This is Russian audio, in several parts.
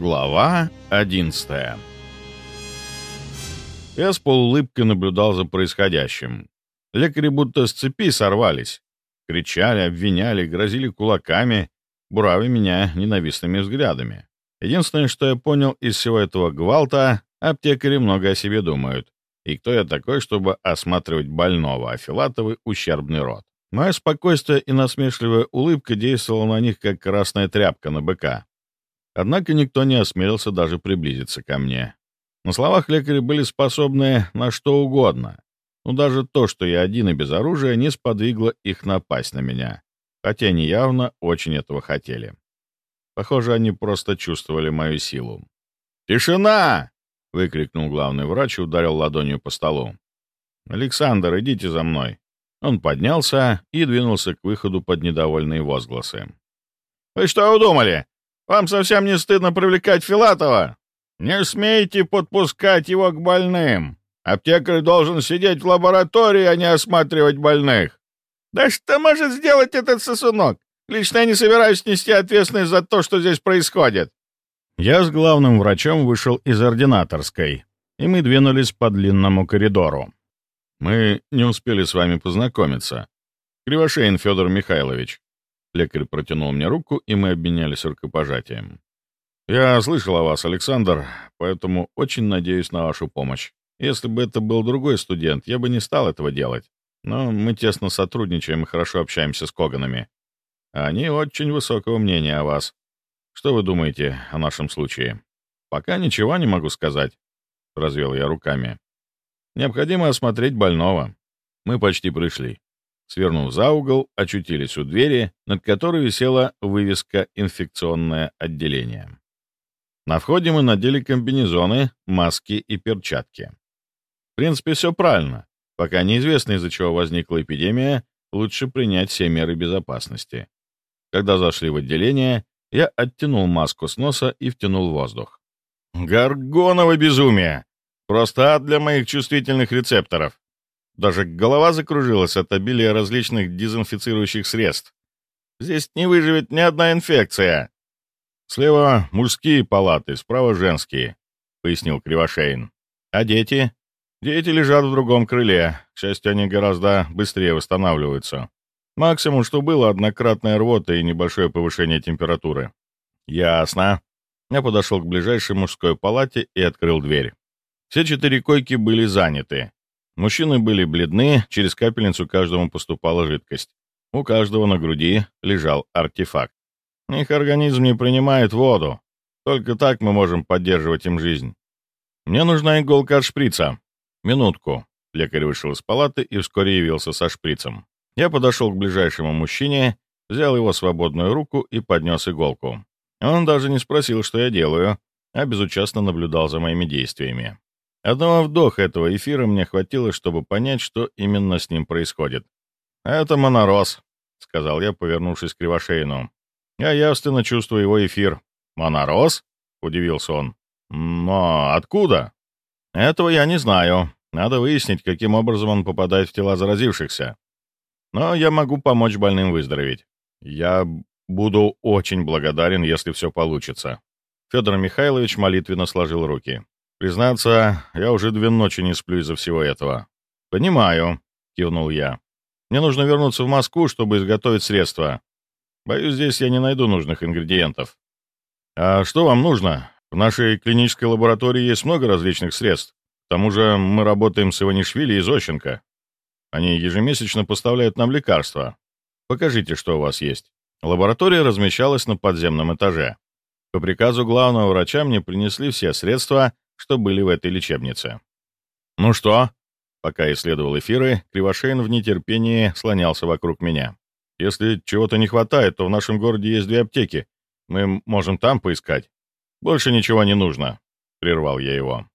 Глава 11 Я с полуулыбкой наблюдал за происходящим. Лекари будто с цепи сорвались. Кричали, обвиняли, грозили кулаками, бурави меня ненавистными взглядами. Единственное, что я понял из всего этого гвалта, аптекари много о себе думают. И кто я такой, чтобы осматривать больного, а Филатовый — ущербный род? Мое спокойствие и насмешливая улыбка действовала на них, как красная тряпка на быка. Однако никто не осмелился даже приблизиться ко мне. На словах лекари были способны на что угодно, но даже то, что я один и без оружия, не сподвигло их напасть на меня, хотя они явно очень этого хотели. Похоже, они просто чувствовали мою силу. «Тишина!» — выкрикнул главный врач и ударил ладонью по столу. «Александр, идите за мной». Он поднялся и двинулся к выходу под недовольные возгласы. «Вы что удумали? Вам совсем не стыдно привлекать Филатова? Не смейте подпускать его к больным. Аптекарь должен сидеть в лаборатории, а не осматривать больных. Да что может сделать этот сосунок? Лично я не собираюсь нести ответственность за то, что здесь происходит. Я с главным врачом вышел из ординаторской, и мы двинулись по длинному коридору. Мы не успели с вами познакомиться. Кривошеин Федор Михайлович. Лекарь протянул мне руку, и мы обменялись рукопожатием. «Я слышал о вас, Александр, поэтому очень надеюсь на вашу помощь. Если бы это был другой студент, я бы не стал этого делать. Но мы тесно сотрудничаем и хорошо общаемся с Коганами. Они очень высокого мнения о вас. Что вы думаете о нашем случае?» «Пока ничего не могу сказать», — развел я руками. «Необходимо осмотреть больного. Мы почти пришли. Свернув за угол, очутились у двери, над которой висела вывеска «Инфекционное отделение». На входе мы надели комбинезоны, маски и перчатки. В принципе, все правильно. Пока неизвестно, из-за чего возникла эпидемия, лучше принять все меры безопасности. Когда зашли в отделение, я оттянул маску с носа и втянул воздух. «Гаргоново безумие! Просто ад для моих чувствительных рецепторов!» Даже голова закружилась от обилия различных дезинфицирующих средств. Здесь не выживет ни одна инфекция. Слева мужские палаты, справа женские, — пояснил Кривошеин. А дети? Дети лежат в другом крыле. К счастью, они гораздо быстрее восстанавливаются. Максимум, что было, однократная рвота и небольшое повышение температуры. Ясно. Я подошел к ближайшей мужской палате и открыл дверь. Все четыре койки были заняты. Мужчины были бледны, через капельницу каждому поступала жидкость. У каждого на груди лежал артефакт. Их организм не принимает воду. Только так мы можем поддерживать им жизнь. Мне нужна иголка от шприца. Минутку. Лекарь вышел из палаты и вскоре явился со шприцем. Я подошел к ближайшему мужчине, взял его свободную руку и поднес иголку. Он даже не спросил, что я делаю, а безучастно наблюдал за моими действиями. Одного вдоха этого эфира мне хватило, чтобы понять, что именно с ним происходит. «Это монороз», — сказал я, повернувшись к Кривошеину. «Я явственно чувствую его эфир». «Монороз?» — удивился он. «Но откуда?» «Этого я не знаю. Надо выяснить, каким образом он попадает в тела заразившихся. Но я могу помочь больным выздороветь. Я буду очень благодарен, если все получится». Федор Михайлович молитвенно сложил руки. Признаться, я уже две ночи не сплю из-за всего этого. Понимаю, кивнул я. Мне нужно вернуться в Москву, чтобы изготовить средства. Боюсь, здесь я не найду нужных ингредиентов. А что вам нужно? В нашей клинической лаборатории есть много различных средств. К тому же мы работаем с Иванишвили и Зощенко. Они ежемесячно поставляют нам лекарства. Покажите, что у вас есть. Лаборатория размещалась на подземном этаже. По приказу главного врача мне принесли все средства, что были в этой лечебнице. «Ну что?» Пока исследовал эфиры, Кривошеин в нетерпении слонялся вокруг меня. «Если чего-то не хватает, то в нашем городе есть две аптеки. Мы можем там поискать. Больше ничего не нужно», — прервал я его.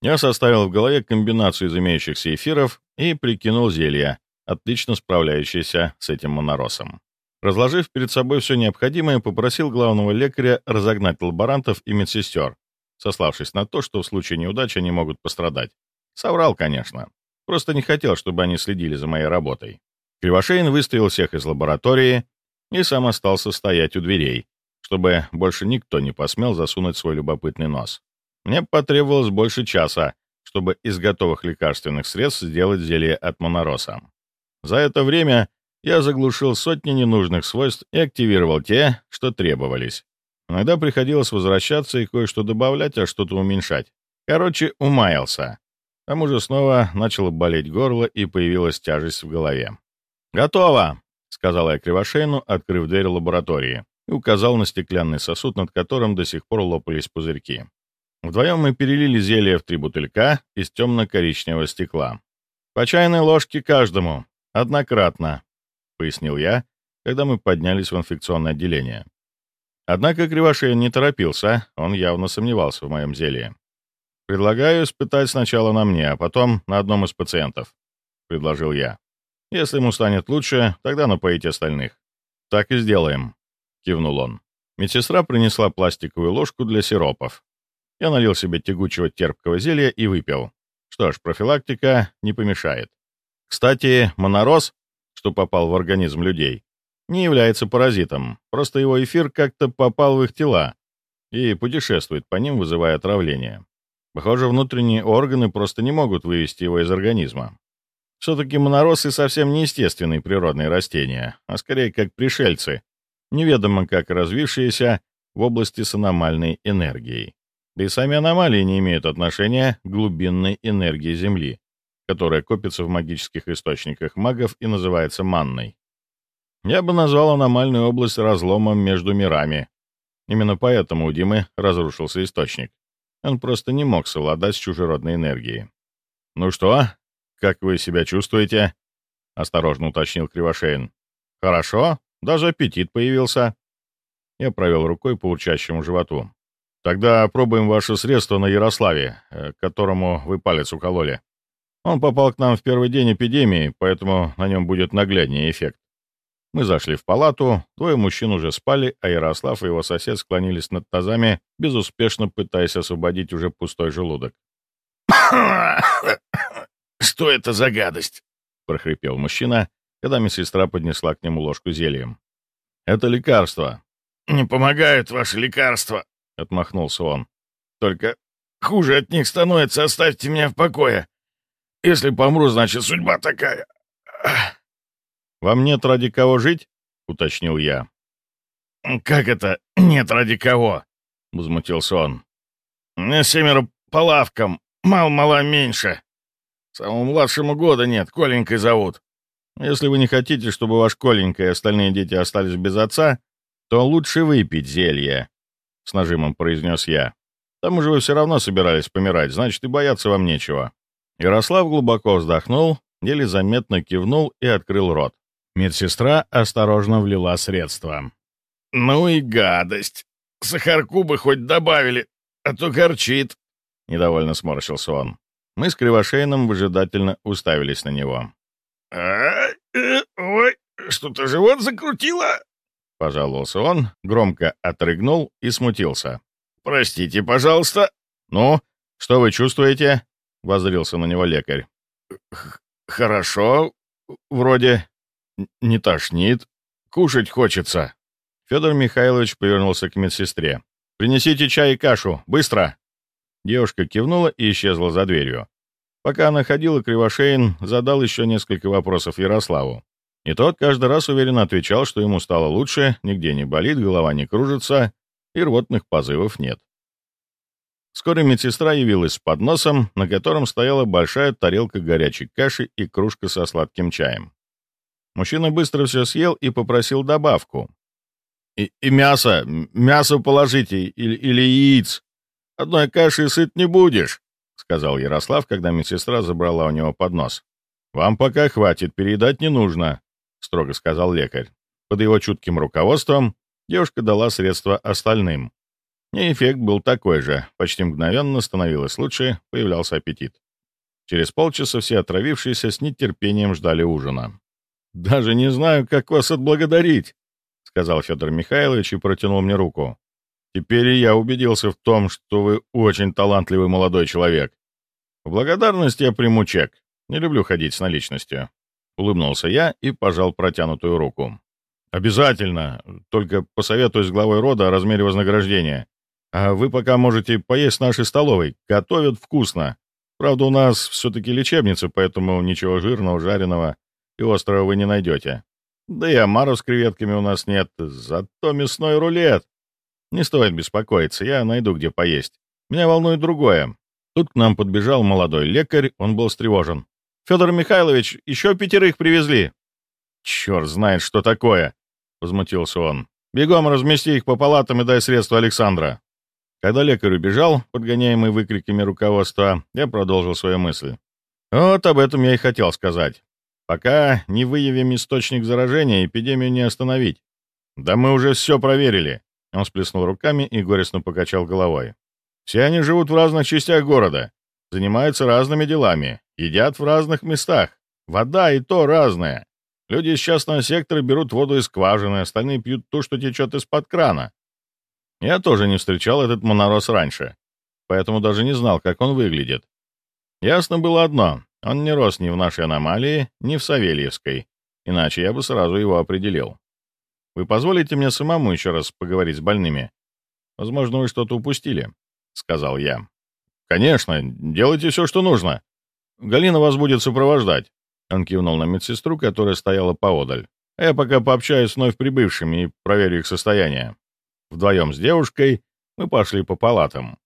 Я составил в голове комбинацию из имеющихся эфиров и прикинул зелья, отлично справляющиеся с этим моноросом. Разложив перед собой все необходимое, попросил главного лекаря разогнать лаборантов и медсестер, сославшись на то, что в случае неудачи они могут пострадать. Соврал, конечно. Просто не хотел, чтобы они следили за моей работой. Кривошеин выставил всех из лаборатории и сам остался стоять у дверей, чтобы больше никто не посмел засунуть свой любопытный нос. Мне потребовалось больше часа, чтобы из готовых лекарственных средств сделать зелье от монороса. За это время я заглушил сотни ненужных свойств и активировал те, что требовались. Иногда приходилось возвращаться и кое-что добавлять, а что-то уменьшать. Короче, умаялся. К тому же снова начало болеть горло и появилась тяжесть в голове. «Готово!» — сказал я Кривошейну, открыв дверь лаборатории, и указал на стеклянный сосуд, над которым до сих пор лопались пузырьки. Вдвоем мы перелили зелье в три бутылька из темно-коричневого стекла. «По чайной ложке каждому, однократно», — пояснил я, когда мы поднялись в инфекционное отделение. Однако Кривошеин не торопился, он явно сомневался в моем зелье. «Предлагаю испытать сначала на мне, а потом на одном из пациентов», — предложил я. «Если ему станет лучше, тогда напоите остальных». «Так и сделаем», — кивнул он. Медсестра принесла пластиковую ложку для сиропов, я налил себе тягучего терпкого зелья и выпил. Что ж, профилактика не помешает. Кстати, монороз, что попал в организм людей, не является паразитом, просто его эфир как-то попал в их тела и путешествует по ним, вызывая отравление. Похоже, внутренние органы просто не могут вывести его из организма. Все-таки моноросы совсем не естественные природные растения, а скорее как пришельцы, неведомо как развившиеся в области с аномальной энергией. Да и сами аномалии не имеют отношения к глубинной энергии Земли, которая копится в магических источниках магов и называется манной. Я бы назвал аномальную область разломом между мирами. Именно поэтому у Димы разрушился источник. Он просто не мог совладать с чужеродной энергией. «Ну что, как вы себя чувствуете?» — осторожно уточнил Кривошеин. «Хорошо, даже аппетит появился». Я провел рукой по урчащему животу. Тогда пробуем ваше средство на Ярославе, э, которому вы палец укололи. Он попал к нам в первый день эпидемии, поэтому на нем будет нагляднее эффект. Мы зашли в палату, двое мужчин уже спали, а Ярослав и его сосед склонились над тазами, безуспешно пытаясь освободить уже пустой желудок. «Что это за гадость?» — прохрипел мужчина, когда медсестра поднесла к нему ложку зельем. «Это лекарство». «Не помогают ваши лекарства», — отмахнулся он. «Только хуже от них становится, оставьте меня в покое. Если помру, значит, судьба такая». «Вам нет ради кого жить?» — уточнил я. «Как это нет ради кого?» — возмутился он. «У меня семеро по лавкам, мало-мало меньше. Самому младшему года нет, Коленькой зовут. Если вы не хотите, чтобы ваш Коленька и остальные дети остались без отца, то лучше выпить зелье с нажимом произнес я. «К тому же вы все равно собирались помирать, значит, и бояться вам нечего». Ярослав глубоко вздохнул, еле заметно кивнул и открыл рот. Медсестра осторожно влила средства. «Ну и гадость! Сахарку бы хоть добавили, а то горчит!» Недовольно сморщился он. Мы с Кривошейным выжидательно уставились на него. «А, э, ой, что-то живот закрутило!» — пожаловался он, громко отрыгнул и смутился. «Простите, пожалуйста». «Ну, что вы чувствуете?» — воззрился на него лекарь. «Хорошо. Вроде не тошнит. Кушать хочется». Федор Михайлович повернулся к медсестре. «Принесите чай и кашу. Быстро!» Девушка кивнула и исчезла за дверью. Пока она ходила, Кривошеин задал еще несколько вопросов Ярославу. И тот каждый раз уверенно отвечал, что ему стало лучше, нигде не болит, голова не кружится и рвотных позывов нет. Вскоре медсестра явилась с подносом, на котором стояла большая тарелка горячей каши и кружка со сладким чаем. Мужчина быстро все съел и попросил добавку. «И, и мясо, мясо положите, или, или яиц. Одной каши сыт не будешь», — сказал Ярослав, когда медсестра забрала у него поднос. «Вам пока хватит, передать не нужно. — строго сказал лекарь. Под его чутким руководством девушка дала средства остальным. И эффект был такой же. Почти мгновенно становилось лучше, появлялся аппетит. Через полчаса все отравившиеся с нетерпением ждали ужина. «Даже не знаю, как вас отблагодарить», — сказал Федор Михайлович и протянул мне руку. «Теперь я убедился в том, что вы очень талантливый молодой человек. В благодарность я приму чек. Не люблю ходить с наличностью». Улыбнулся я и пожал протянутую руку. «Обязательно. Только посоветуюсь с главой рода о размере вознаграждения. А вы пока можете поесть в нашей столовой. Готовят вкусно. Правда, у нас все-таки лечебница, поэтому ничего жирного, жареного и острого вы не найдете. Да и омаров с креветками у нас нет, зато мясной рулет. Не стоит беспокоиться, я найду где поесть. Меня волнует другое. Тут к нам подбежал молодой лекарь, он был встревожен. «Федор Михайлович, еще пятерых привезли!» «Черт знает, что такое!» — возмутился он. «Бегом размести их по палатам и дай средства Александра». Когда лекарь убежал, подгоняемый выкриками руководства, я продолжил свою мысль. Вот об этом я и хотел сказать. Пока не выявим источник заражения, эпидемию не остановить. Да мы уже все проверили. Он сплеснул руками и горестно покачал головой. Все они живут в разных частях города, занимаются разными делами, едят в разных местах. Вода и то разная. Люди из частного сектора берут воду из скважины, остальные пьют ту, что течет из-под крана. Я тоже не встречал этот монорос раньше, поэтому даже не знал, как он выглядит. Ясно было одно — он не рос ни в нашей аномалии, ни в Савельевской, иначе я бы сразу его определил. Вы позволите мне самому еще раз поговорить с больными? Возможно, вы что-то упустили, — сказал я. Конечно, делайте все, что нужно. Галина вас будет сопровождать. Он кивнул на медсестру, которая стояла поодаль. А я пока пообщаюсь с вновь прибывшими и проверю их состояние. Вдвоем с девушкой мы пошли по палатам.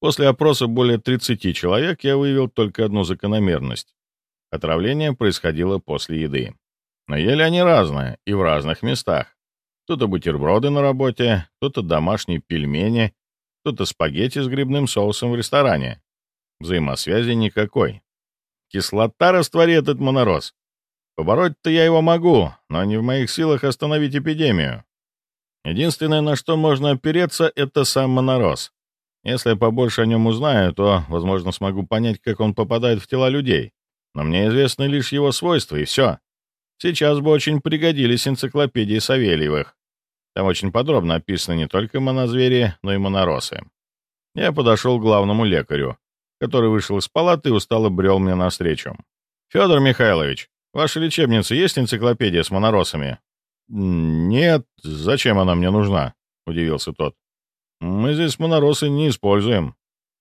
После опроса более 30 человек я выявил только одну закономерность. Отравление происходило после еды. Но ели они разное и в разных местах. Кто-то бутерброды на работе, кто-то домашние пельмени, кто-то спагетти с грибным соусом в ресторане. Взаимосвязи никакой. Кислота растворит этот монороз. Побороть-то я его могу, но не в моих силах остановить эпидемию. Единственное, на что можно опереться, это сам монороз. Если я побольше о нем узнаю, то, возможно, смогу понять, как он попадает в тела людей. Но мне известны лишь его свойства, и все. Сейчас бы очень пригодились энциклопедии Савельевых. Там очень подробно описаны не только монозвери, но и моноросы. Я подошел к главному лекарю, который вышел из палаты и устало брел мне навстречу. «Федор Михайлович, в вашей лечебнице есть энциклопедия с моноросами?» «Нет, зачем она мне нужна?» — удивился тот. «Мы здесь моноросы не используем.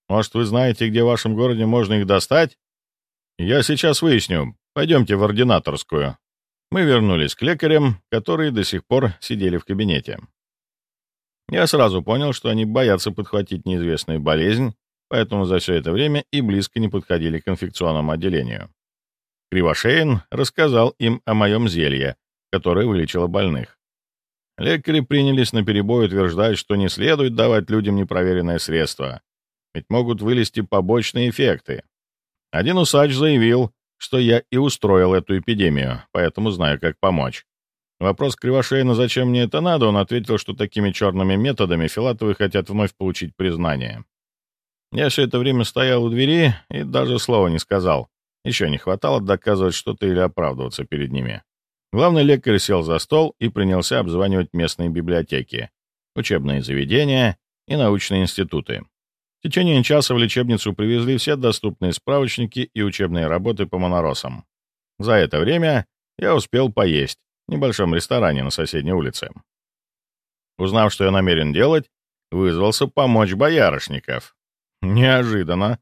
Может, вы знаете, где в вашем городе можно их достать?» «Я сейчас выясню. Пойдемте в ординаторскую». Мы вернулись к лекарям, которые до сих пор сидели в кабинете. Я сразу понял, что они боятся подхватить неизвестную болезнь, поэтому за все это время и близко не подходили к инфекционному отделению. Кривошеин рассказал им о моем зелье, которая вылечила больных. Лекари принялись наперебой утверждать, что не следует давать людям непроверенное средство, ведь могут вылезти побочные эффекты. Один усач заявил, что я и устроил эту эпидемию, поэтому знаю, как помочь. Вопрос Кривошеина, зачем мне это надо, он ответил, что такими черными методами Филатовы хотят вновь получить признание. Я все это время стоял у двери и даже слова не сказал. Еще не хватало доказывать что-то или оправдываться перед ними. Главный лекарь сел за стол и принялся обзванивать местные библиотеки, учебные заведения и научные институты. В течение часа в лечебницу привезли все доступные справочники и учебные работы по моноросам. За это время я успел поесть в небольшом ресторане на соседней улице. Узнав, что я намерен делать, вызвался помочь боярышников. Неожиданно.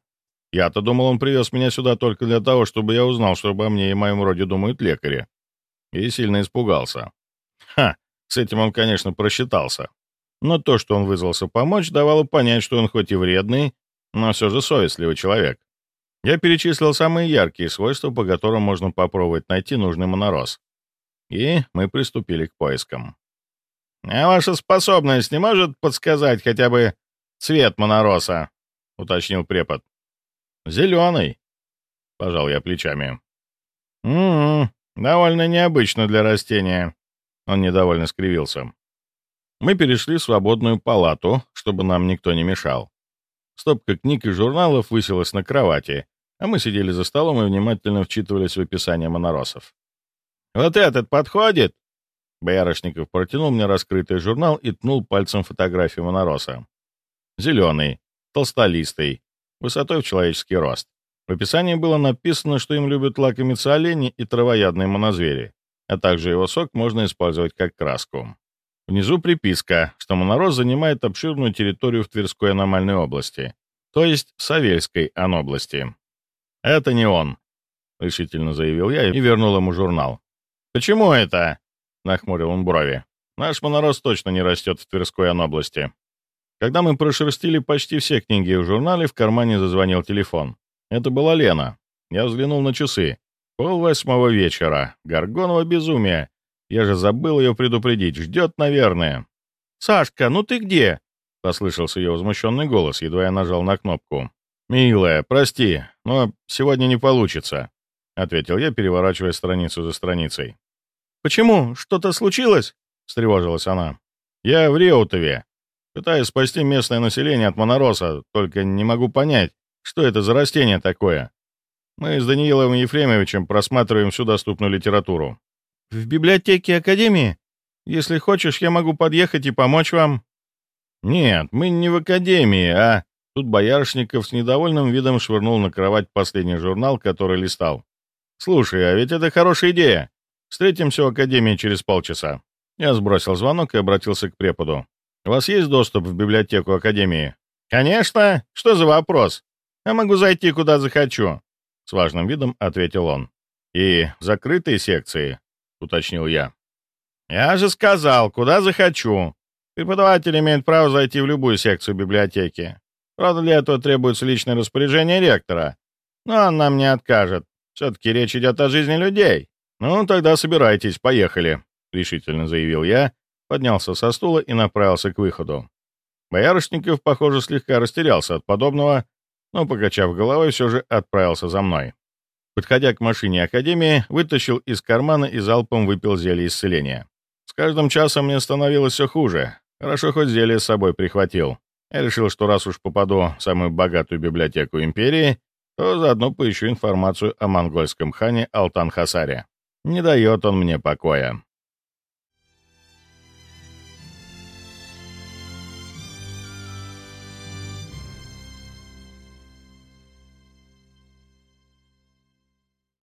Я-то думал, он привез меня сюда только для того, чтобы я узнал, что обо мне и моем роде думают лекари и сильно испугался. Ха, с этим он, конечно, просчитался. Но то, что он вызвался помочь, давало понять, что он хоть и вредный, но все же совестливый человек. Я перечислил самые яркие свойства, по которым можно попробовать найти нужный монороз. И мы приступили к поискам. «А ваша способность не может подсказать хотя бы цвет монороса?» — уточнил препод. «Зеленый», — пожал я плечами. «М-м, Довольно необычно для растения. Он недовольно скривился. Мы перешли в свободную палату, чтобы нам никто не мешал. Стопка книг и журналов высилась на кровати, а мы сидели за столом и внимательно вчитывались в описание моноросов. «Вот этот подходит?» Боярышников протянул мне раскрытый журнал и тнул пальцем фотографию монороса. Зеленый, толстолистый, высотой в человеческий рост. В описании было написано, что им любят лакомиться олени и травоядные монозвери. а также его сок можно использовать как краску. Внизу приписка, что Монороз занимает обширную территорию в Тверской аномальной области, то есть в Савельской анобласти. «Это не он», — решительно заявил я и вернул ему журнал. «Почему это?» — нахмурил он брови. «Наш монороз точно не растет в Тверской анобласти». Когда мы прошерстили почти все книги в журнале, в кармане зазвонил телефон. Это была Лена. Я взглянул на часы. Пол восьмого вечера. Горгонова безумие. Я же забыл ее предупредить. Ждет, наверное. «Сашка, ну ты где?» — послышался ее возмущенный голос, едва я нажал на кнопку. «Милая, прости, но сегодня не получится», — ответил я, переворачивая страницу за страницей. «Почему? Что-то случилось?» — встревожилась она. «Я в Реутове. Пытаюсь спасти местное население от монороса, только не могу понять, что это за растение такое. Мы с Даниилом Ефремовичем просматриваем всю доступную литературу. «В библиотеке Академии? Если хочешь, я могу подъехать и помочь вам». «Нет, мы не в Академии, а...» Тут Боярышников с недовольным видом швырнул на кровать последний журнал, который листал. «Слушай, а ведь это хорошая идея. Встретимся в Академии через полчаса». Я сбросил звонок и обратился к преподу. «У вас есть доступ в библиотеку Академии?» «Конечно. Что за вопрос? Я могу зайти, куда захочу», — с важным видом ответил он. «И закрытые секции?» — уточнил я. «Я же сказал, куда захочу. Преподаватель имеет право зайти в любую секцию библиотеки. Правда, для этого требуется личное распоряжение ректора. Но он нам не откажет. Все-таки речь идет о жизни людей». «Ну, тогда собирайтесь, поехали», — решительно заявил я, поднялся со стула и направился к выходу. Боярышников, похоже, слегка растерялся от подобного, но, покачав головой, все же отправился за мной. Подходя к машине Академии, вытащил из кармана и залпом выпил зелье исцеления. С каждым часом мне становилось все хуже. Хорошо, хоть зелье с собой прихватил. Я решил, что раз уж попаду в самую богатую библиотеку Империи, то заодно поищу информацию о монгольском хане Алтан-Хасаре. Не дает он мне покоя.